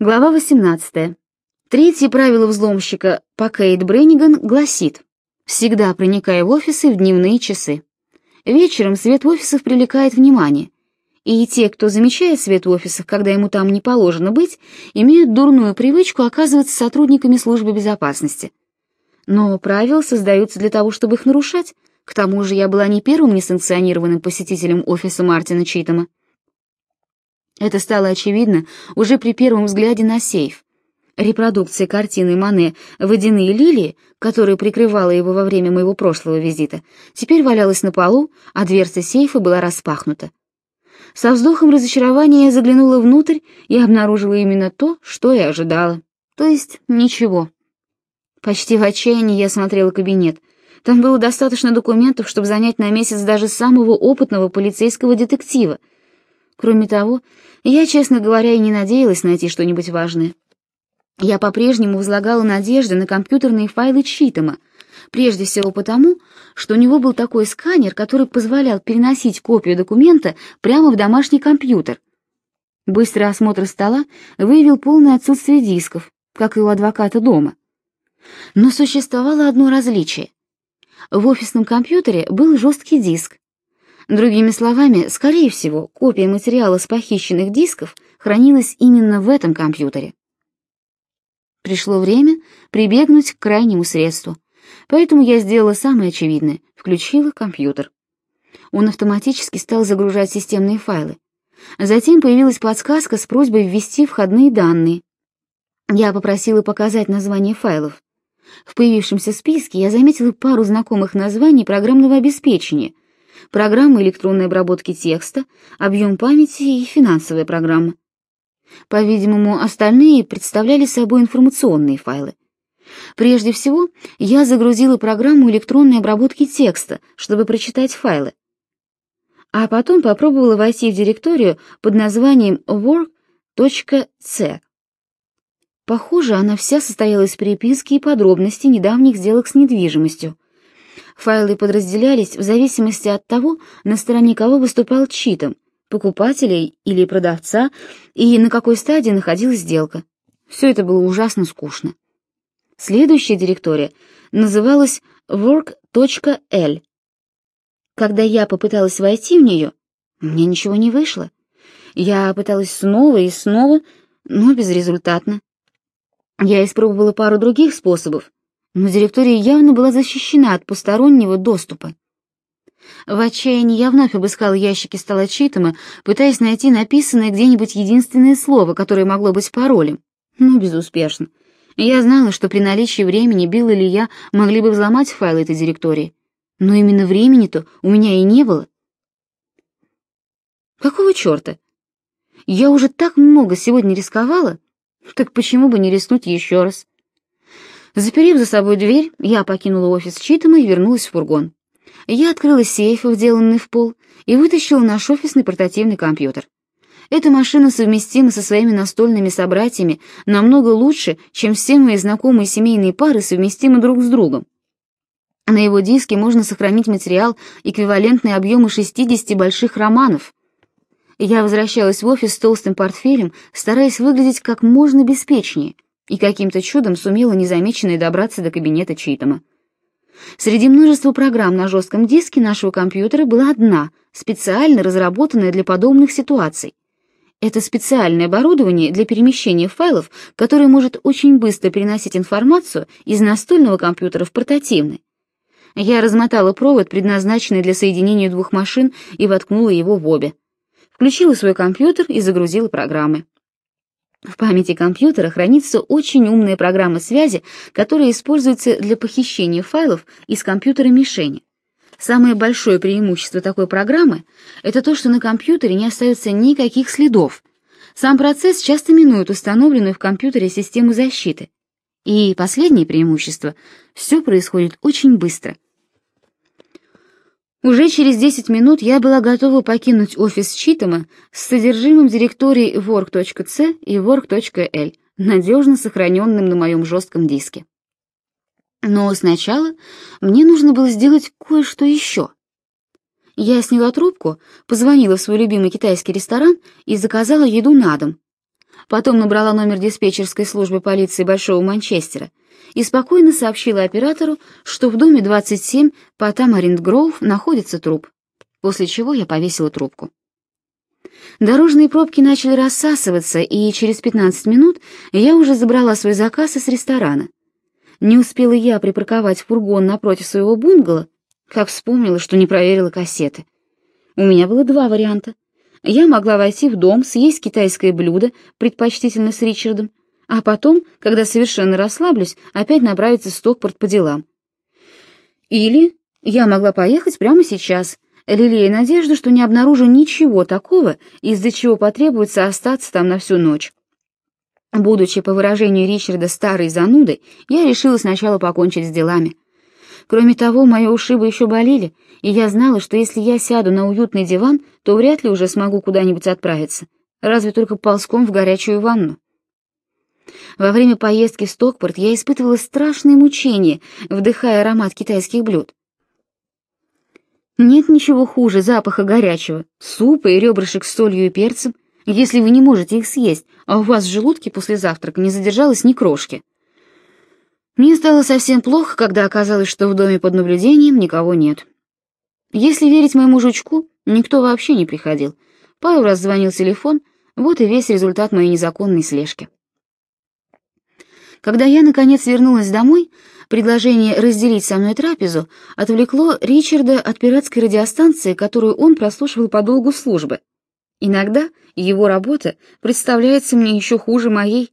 Глава 18. Третье правило взломщика по Кейт Бренниган гласит «Всегда проникай в офисы в дневные часы». Вечером свет офисов привлекает внимание, и те, кто замечает свет в офисах, когда ему там не положено быть, имеют дурную привычку оказываться сотрудниками службы безопасности. Но правила создаются для того, чтобы их нарушать. К тому же я была не первым несанкционированным посетителем офиса Мартина Читома. Это стало очевидно уже при первом взгляде на сейф. Репродукция картины Мане «Водяные лилии», которая прикрывала его во время моего прошлого визита, теперь валялась на полу, а дверца сейфа была распахнута. Со вздохом разочарования я заглянула внутрь и обнаружила именно то, что и ожидала. То есть ничего. Почти в отчаянии я смотрела кабинет. Там было достаточно документов, чтобы занять на месяц даже самого опытного полицейского детектива. Кроме того, я, честно говоря, и не надеялась найти что-нибудь важное. Я по-прежнему возлагала надежды на компьютерные файлы Читома, прежде всего потому, что у него был такой сканер, который позволял переносить копию документа прямо в домашний компьютер. Быстрый осмотр стола выявил полное отсутствие дисков, как и у адвоката дома. Но существовало одно различие. В офисном компьютере был жесткий диск. Другими словами, скорее всего, копия материала с похищенных дисков хранилась именно в этом компьютере. Пришло время прибегнуть к крайнему средству, поэтому я сделала самое очевидное — включила компьютер. Он автоматически стал загружать системные файлы. Затем появилась подсказка с просьбой ввести входные данные. Я попросила показать название файлов. В появившемся списке я заметила пару знакомых названий программного обеспечения, программа электронной обработки текста, объем памяти и финансовая программа. По-видимому, остальные представляли собой информационные файлы. Прежде всего, я загрузила программу электронной обработки текста, чтобы прочитать файлы. А потом попробовала войти в директорию под названием work.c. Похоже, она вся состояла из переписки и подробностей недавних сделок с недвижимостью. Файлы подразделялись в зависимости от того, на стороне кого выступал читом — покупателя или продавца и на какой стадии находилась сделка. Все это было ужасно скучно. Следующая директория называлась work.l. Когда я попыталась войти в нее, мне ничего не вышло. Я пыталась снова и снова, но безрезультатно. Я испробовала пару других способов, но директория явно была защищена от постороннего доступа. В отчаянии я вновь обыскал ящики стола Читома, пытаясь найти написанное где-нибудь единственное слово, которое могло быть паролем. Но безуспешно. Я знала, что при наличии времени Билл или я могли бы взломать файлы этой директории. Но именно времени-то у меня и не было. Какого черта? Я уже так много сегодня рисковала, так почему бы не рискнуть еще раз? Заперев за собой дверь, я покинула офис Читома и вернулась в фургон. Я открыла сейф, вделанный в пол, и вытащила наш офисный портативный компьютер. Эта машина совместима со своими настольными собратьями намного лучше, чем все мои знакомые семейные пары совместимы друг с другом. На его диске можно сохранить материал, эквивалентный объему 60 больших романов. Я возвращалась в офис с толстым портфелем, стараясь выглядеть как можно беспечнее, и каким-то чудом сумела незамеченной добраться до кабинета Читома. Среди множества программ на жестком диске нашего компьютера была одна, специально разработанная для подобных ситуаций. Это специальное оборудование для перемещения файлов, которое может очень быстро переносить информацию из настольного компьютера в портативный. Я размотала провод, предназначенный для соединения двух машин, и воткнула его в обе. Включила свой компьютер и загрузила программы. В памяти компьютера хранится очень умная программа связи, которая используется для похищения файлов из компьютера мишени. Самое большое преимущество такой программы — это то, что на компьютере не остается никаких следов. Сам процесс часто минует установленную в компьютере систему защиты. И последнее преимущество — все происходит очень быстро — уже через 10 минут я была готова покинуть офис Читома с содержимым директорий work.c и work.l, надежно сохраненным на моем жестком диске. Но сначала мне нужно было сделать кое-что еще. Я сняла трубку, позвонила в свой любимый китайский ресторан и заказала еду на дом. Потом набрала номер диспетчерской службы полиции Большого Манчестера и спокойно сообщила оператору, что в доме 27 по Тамаринд-Гроув находится труп, после чего я повесила трубку. Дорожные пробки начали рассасываться, и через 15 минут я уже забрала свой заказ из ресторана. Не успела я припарковать фургон напротив своего бунгало, как вспомнила, что не проверила кассеты. У меня было два варианта. Я могла войти в дом, съесть китайское блюдо, предпочтительно с Ричардом, а потом, когда совершенно расслаблюсь, опять направиться в Стокпорт по делам. Или я могла поехать прямо сейчас, лелея надежду, что не обнаружу ничего такого, из-за чего потребуется остаться там на всю ночь. Будучи, по выражению Ричарда, старой занудой, я решила сначала покончить с делами. Кроме того, мои ушибы еще болели, и я знала, что если я сяду на уютный диван, то вряд ли уже смогу куда-нибудь отправиться, разве только ползком в горячую ванну. Во время поездки в Стокпорт я испытывала страшные мучения, вдыхая аромат китайских блюд. Нет ничего хуже запаха горячего, супа и ребрышек с солью и перцем, если вы не можете их съесть, а у вас в желудке после завтрака не задержалось ни крошки. Мне стало совсем плохо, когда оказалось, что в доме под наблюдением никого нет. Если верить моему жучку, никто вообще не приходил. Пару раз звонил телефон, вот и весь результат моей незаконной слежки. Когда я, наконец, вернулась домой, Предложение разделить со мной трапезу отвлекло Ричарда от пиратской радиостанции, которую он прослушивал по долгу службы. Иногда его работа представляется мне еще хуже моей.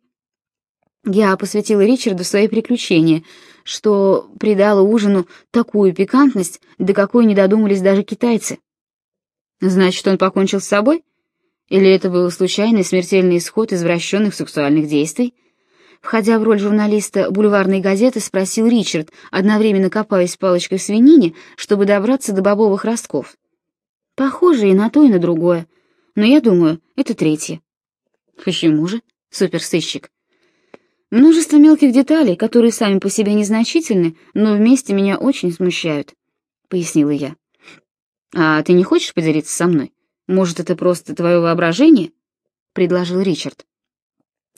Я посвятила Ричарду свои приключения, что придало ужину такую пикантность, до какой не додумались даже китайцы. Значит, он покончил с собой? Или это был случайный смертельный исход извращенных сексуальных действий? Входя в роль журналиста бульварной газеты, спросил Ричард, одновременно копаясь палочкой в свинине, чтобы добраться до бобовых ростков. Похоже и на то, и на другое. Но я думаю, это третье. Почему же? Суперсыщик. Множество мелких деталей, которые сами по себе незначительны, но вместе меня очень смущают, пояснила я. А ты не хочешь поделиться со мной? Может, это просто твое воображение? предложил Ричард.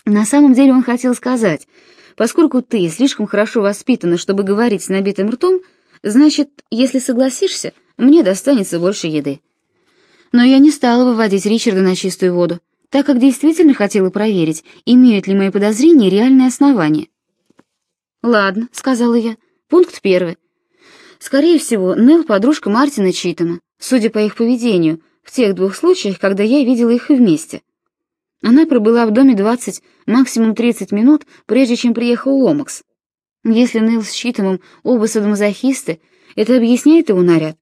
На самом деле он хотел сказать, поскольку ты слишком хорошо воспитана, чтобы говорить с набитым ртом, значит, если согласишься, мне достанется больше еды. Но я не стала выводить Ричарда на чистую воду, так как действительно хотела проверить, имеют ли мои подозрения реальное основание. «Ладно», — сказала я. «Пункт первый. Скорее всего, Нелл — подружка Мартина Читома, судя по их поведению, в тех двух случаях, когда я видела их вместе. Она пробыла в доме 20, максимум 30 минут, прежде чем приехал Ломакс. Если Нил с Щитомом оба садомазохисты, это объясняет его наряд.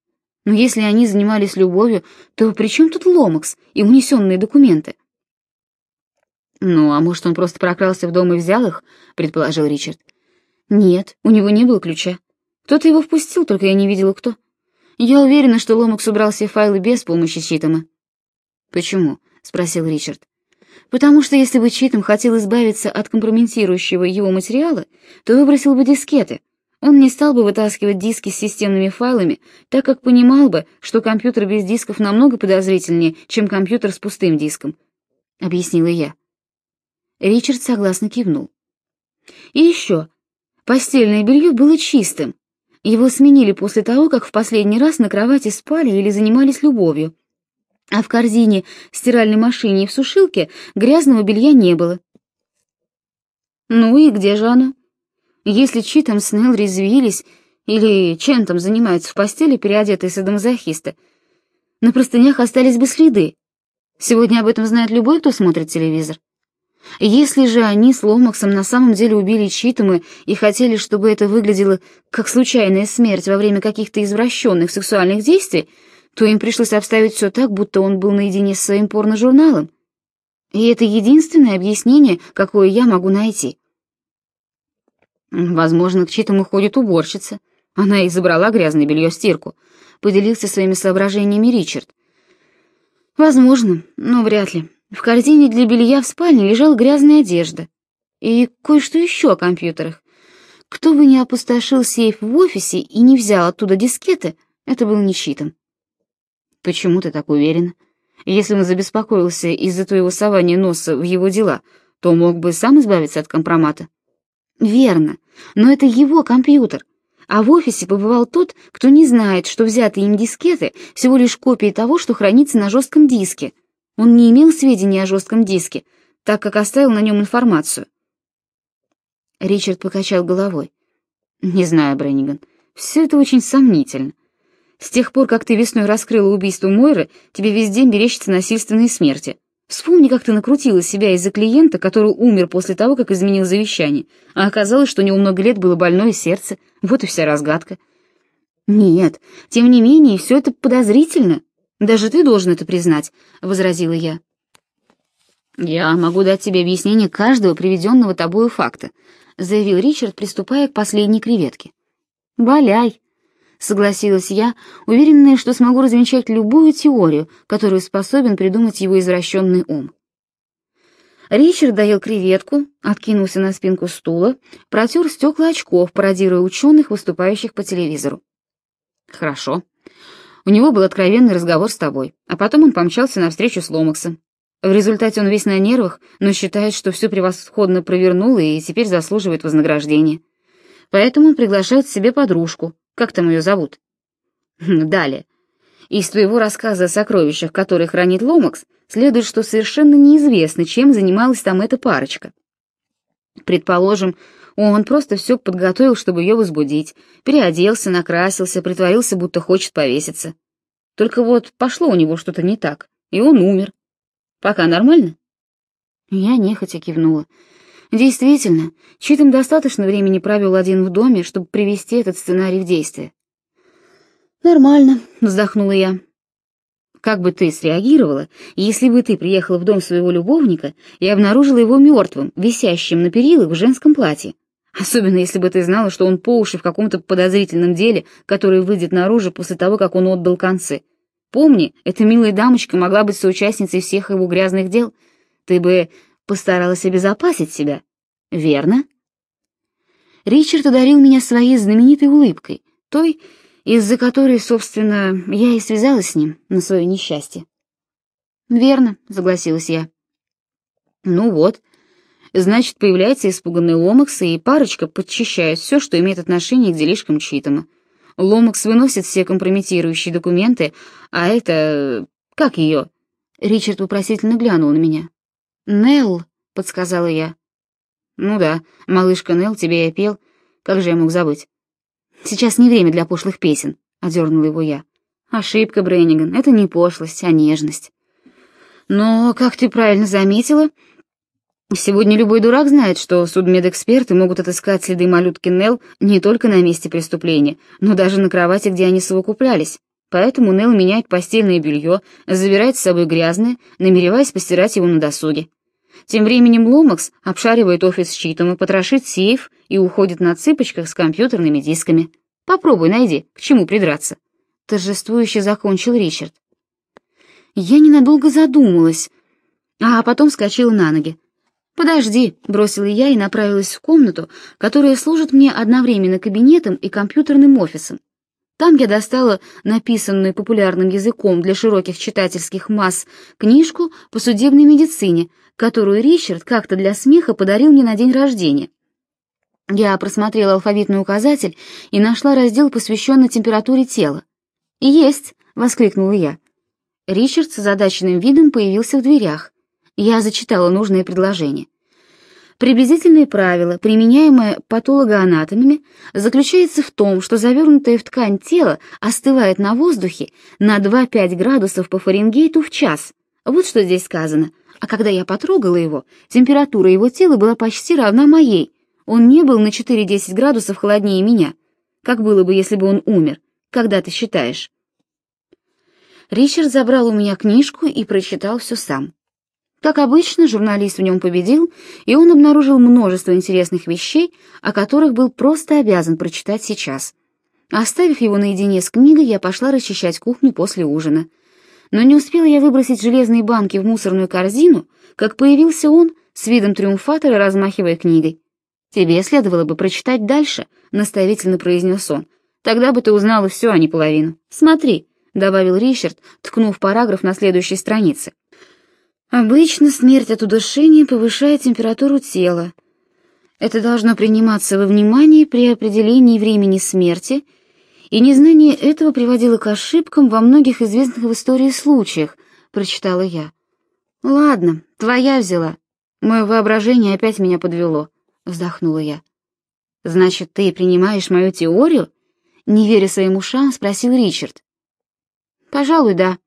Но если они занимались любовью, то при чем тут Ломакс и унесенные документы? «Ну, а может, он просто прокрался в дом и взял их?» — предположил Ричард. «Нет, у него не было ключа. Кто-то его впустил, только я не видела, кто. Я уверена, что Ломакс убрал все файлы без помощи Щитома». «Почему?» — спросил Ричард потому что если бы Читом хотел избавиться от компрометирующего его материала, то выбросил бы дискеты. Он не стал бы вытаскивать диски с системными файлами, так как понимал бы, что компьютер без дисков намного подозрительнее, чем компьютер с пустым диском, — объяснила я. Ричард согласно кивнул. И еще, постельное белье было чистым. Его сменили после того, как в последний раз на кровати спали или занимались любовью а в корзине, стиральной машине и в сушилке грязного белья не было. Ну и где же оно? Если Читом с Нелл резвились, или чем там занимаются в постели переодетые садомазохисты, на простынях остались бы следы. Сегодня об этом знает любой, кто смотрит телевизор. Если же они с Ломаксом на самом деле убили Читома и хотели, чтобы это выглядело как случайная смерть во время каких-то извращенных сексуальных действий, то им пришлось обставить все так, будто он был наедине с своим порно-журналом. И это единственное объяснение, какое я могу найти. Возможно, к читому ходит уборщица. Она и забрала грязное белье в стирку. Поделился своими соображениями Ричард. Возможно, но вряд ли. В корзине для белья в спальне лежала грязная одежда. И кое-что еще о компьютерах. Кто бы ни опустошил сейф в офисе и не взял оттуда дискеты, это был не читом. «Почему ты так уверен? Если он забеспокоился из-за твоего сования носа в его дела, то мог бы сам избавиться от компромата. Верно, но это его компьютер. А в офисе побывал тот, кто не знает, что взятые им дискеты всего лишь копии того, что хранится на жестком диске. Он не имел сведений о жестком диске, так как оставил на нем информацию. Ричард покачал головой. «Не знаю, Бренниган, все это очень сомнительно. С тех пор, как ты весной раскрыла убийство Мойры, тебе везде мерещатся насильственные смерти. Вспомни, как ты накрутила себя из-за клиента, который умер после того, как изменил завещание, а оказалось, что у него много лет было больное сердце. Вот и вся разгадка. Нет, тем не менее, все это подозрительно. Даже ты должен это признать, — возразила я. Я могу дать тебе объяснение каждого приведенного тобою факта, — заявил Ричард, приступая к последней креветке. «Валяй!» — согласилась я, уверенная, что смогу размечать любую теорию, которую способен придумать его извращенный ум. Ричард доел креветку, откинулся на спинку стула, протер стекла очков, пародируя ученых, выступающих по телевизору. «Хорошо. У него был откровенный разговор с тобой, а потом он помчался на встречу с Ломаксом. В результате он весь на нервах, но считает, что все превосходно провернул и теперь заслуживает вознаграждения. Поэтому он приглашает себе подружку, как там ее зовут? Далее. Из твоего рассказа о сокровищах, которые хранит Ломакс, следует, что совершенно неизвестно, чем занималась там эта парочка. Предположим, он просто все подготовил, чтобы ее возбудить, переоделся, накрасился, притворился, будто хочет повеситься. Только вот пошло у него что-то не так, и он умер. Пока нормально? Я нехотя кивнула. Действительно, Читом достаточно времени провел один в доме, чтобы привести этот сценарий в действие. «Нормально», — вздохнула я. «Как бы ты среагировала, если бы ты приехала в дом своего любовника и обнаружила его мертвым, висящим на перилах в женском платье? Особенно если бы ты знала, что он по уши в каком-то подозрительном деле, которое выйдет наружу после того, как он отдал концы. Помни, эта милая дамочка могла быть соучастницей всех его грязных дел. Ты бы постаралась обезопасить себя, верно? Ричард одарил меня своей знаменитой улыбкой, той, из-за которой, собственно, я и связалась с ним на свое несчастье. «Верно», — согласилась я. «Ну вот. Значит, появляется испуганный Ломакс, и парочка подчищает все, что имеет отношение к делишкам Читома. Ломакс выносит все компрометирующие документы, а это... как ее?» Ричард вопросительно глянул на меня. «Нелл», — подсказала я. «Ну да, малышка Нелл, тебе я пел. Как же я мог забыть?» «Сейчас не время для пошлых песен», — одернула его я. «Ошибка, Бренниган, это не пошлость, а нежность». «Но, как ты правильно заметила, сегодня любой дурак знает, что судмедэксперты могут отыскать следы малютки Нелл не только на месте преступления, но даже на кровати, где они совокуплялись. Поэтому Нелл меняет постельное белье, забирает с собой грязное, намереваясь постирать его на досуге. Тем временем Ломакс обшаривает офис щитом и потрошит сейф и уходит на цыпочках с компьютерными дисками. Попробуй найди, к чему придраться. Торжествующе закончил Ричард. Я ненадолго задумалась, а потом вскочила на ноги. «Подожди», — бросила я и направилась в комнату, которая служит мне одновременно кабинетом и компьютерным офисом. Там я достала написанную популярным языком для широких читательских масс книжку по судебной медицине, которую Ричард как-то для смеха подарил мне на день рождения. Я просмотрела алфавитный указатель и нашла раздел, посвященный температуре тела. «Есть!» — воскликнула я. Ричард с озадаченным видом появился в дверях. Я зачитала нужное предложение. Приблизительное правило, применяемое патологоанатомами, заключается в том, что завернутое в ткань тело остывает на воздухе на 2-5 градусов по Фаренгейту в час. Вот что здесь сказано. А когда я потрогала его, температура его тела была почти равна моей. Он не был на 4-10 градусов холоднее меня. Как было бы, если бы он умер? Когда ты считаешь? Ричард забрал у меня книжку и прочитал все сам. Как обычно, журналист в нем победил, и он обнаружил множество интересных вещей, о которых был просто обязан прочитать сейчас. Оставив его наедине с книгой, я пошла расчищать кухню после ужина. Но не успела я выбросить железные банки в мусорную корзину, как появился он с видом триумфатора, размахивая книгой. «Тебе следовало бы прочитать дальше», — наставительно произнес он. «Тогда бы ты узнала все, а не половину. Смотри», — добавил Ричард, ткнув параграф на следующей странице. Обычно смерть от удушения повышает температуру тела. Это должно приниматься во внимание при определении времени смерти, и незнание этого приводило к ошибкам во многих известных в истории случаях, прочитала я. Ладно, твоя взяла. Мое воображение опять меня подвело, вздохнула я. Значит, ты принимаешь мою теорию? Не веря своим ушам, спросил Ричард. Пожалуй, да.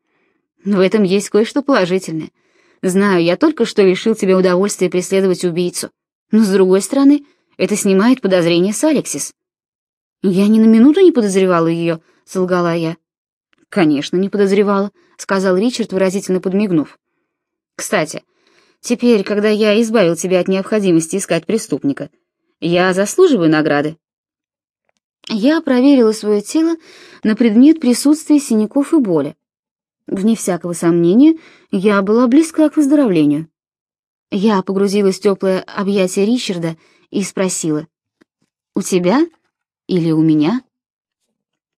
В этом есть кое-что положительное. Знаю, я только что лишил тебя удовольствия преследовать убийцу. Но, с другой стороны, это снимает подозрения с Алексис. Я ни на минуту не подозревала ее, солгала я. Конечно, не подозревала, сказал Ричард, выразительно подмигнув. Кстати, теперь, когда я избавил тебя от необходимости искать преступника, я заслуживаю награды. Я проверила свое тело на предмет присутствия синяков и боли. Вне всякого сомнения, я была близка к выздоровлению. Я погрузилась в теплое объятие Ричарда и спросила, «У тебя или у меня?»